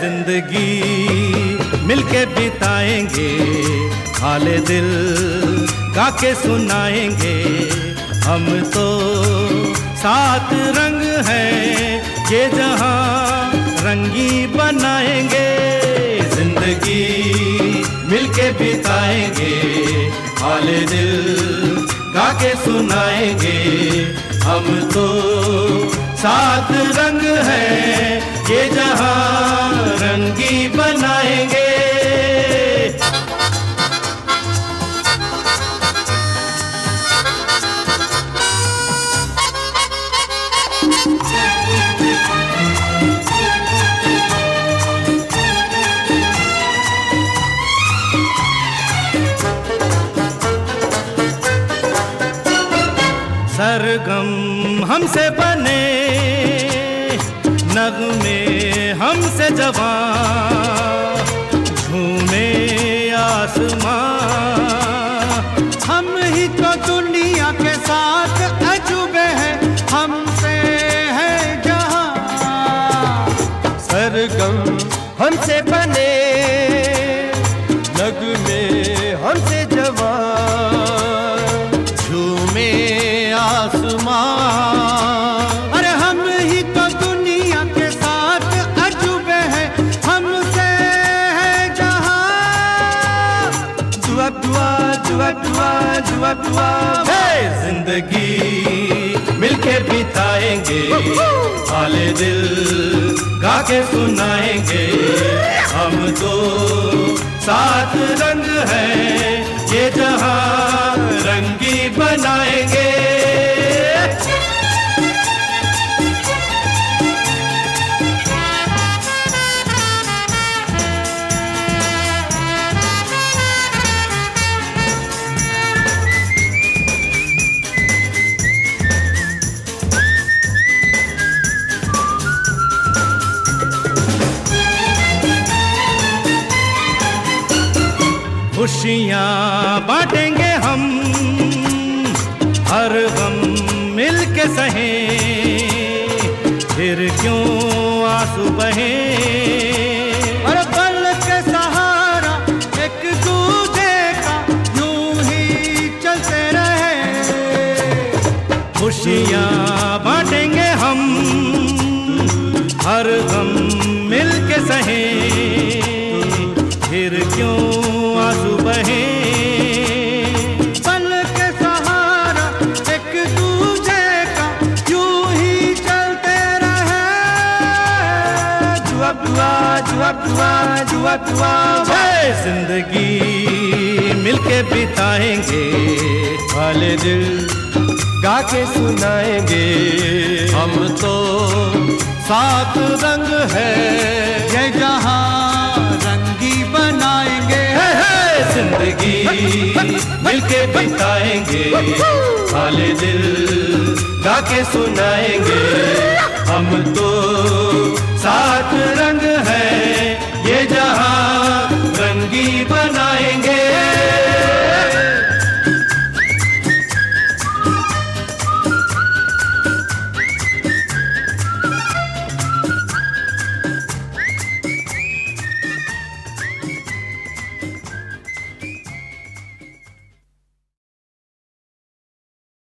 ज़िंदगी मिलके बिताएँगे। हाल दिल गा के सुनाएँगे। हम तो सात रंग हैं। ये जहाँ रंगी बनाएँगे, ज़िंदगी मिलके बिताएँगे हाले दिल गा के सुनाएँगे। हम तो सात रंग है, ये जहाँ सरगम हमसे बने नगमे हमसे जवान झूमे आसमां। हम ही तो दुनिया के साथ अजूबे हैं, हमसे है जहाँ। सरगम हमसे बने। दुआ है ज़िंदगी मिलके बिताएँगे। हाले दिल गा के सुनाएँगे। हम तो सात रंग है ये जहाँ रंगी बनाएँगे। खुशियाँ बांटेंगे हम। हर गम मिल के सहे। फिर क्यों आँसू बहे? और के सहारा एक का ही खुशियाँ दुआ दुआ दुआ है ज़िंदगी मिलके बिताएँगे। वाले दिल गा के सुनाएँगे। हम तो सात रंग है। ये जहाँ रंगी बनाएँगे। है, है। ज़िंदगी मिलके बिताएँगे। वाले दिल गा के सुनाएँगे। हम तो